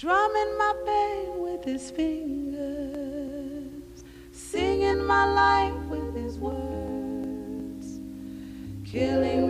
drumming my pain with his fingers, singing my life with his words, killing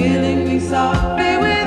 killing me softly with